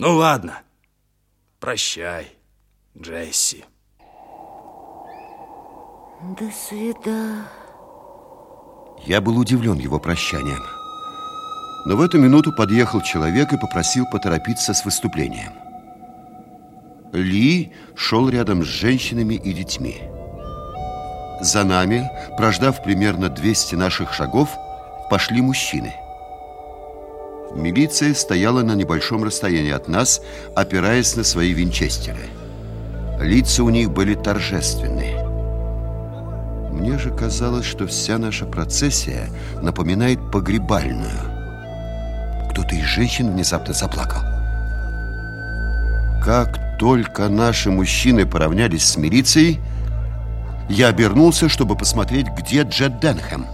Ну ладно, прощай, Джесси. До свидания. Я был удивлен его прощанием. Но в эту минуту подъехал человек и попросил поторопиться с выступлением. Ли шел рядом с женщинами и детьми. За нами, прождав примерно 200 наших шагов, пошли мужчины. Милиция стояла на небольшом расстоянии от нас, опираясь на свои винчестеры. Лица у них были торжественные. Мне же казалось, что вся наша процессия напоминает погребальную. Кто-то из женщин внезапно заплакал. Как только наши мужчины поравнялись с милицией, я обернулся, чтобы посмотреть, где Джет Денхэм.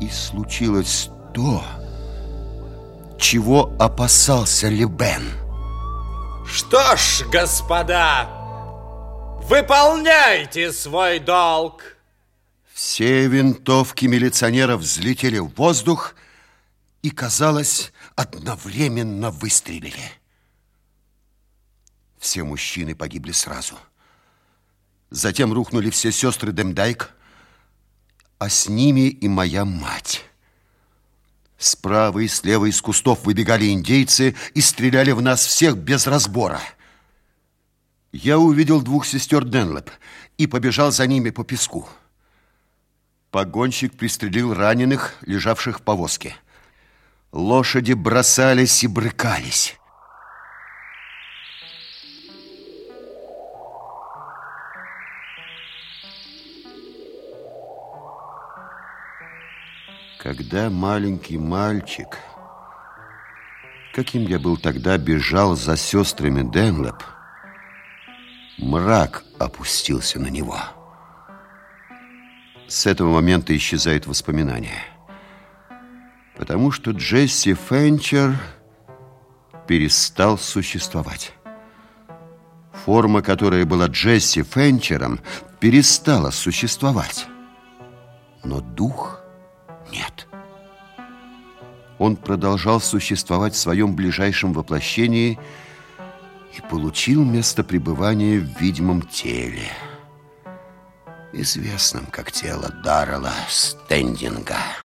И случилось то, чего опасался Лебен. Что ж, господа, выполняйте свой долг. Все винтовки милиционеров взлетели в воздух и, казалось, одновременно выстрелили. Все мужчины погибли сразу. Затем рухнули все сестры Демдайк, а с ними и моя мать. Справа и слева из кустов выбегали индейцы и стреляли в нас всех без разбора. Я увидел двух сестер Денлеп и побежал за ними по песку. Погонщик пристрелил раненых, лежавших в повозке. Лошади бросались и брыкались. Когда маленький мальчик, каким я был тогда, бежал за сестрами Денлеп, мрак опустился на него. С этого момента исчезает воспоминание. Потому что Джесси Фенчер перестал существовать. Форма, которая была Джесси Фенчером, перестала существовать. Но дух нет. Он продолжал существовать в своем ближайшем воплощении и получил место пребывания в видимом теле, известном как тело Даррела Стендинга.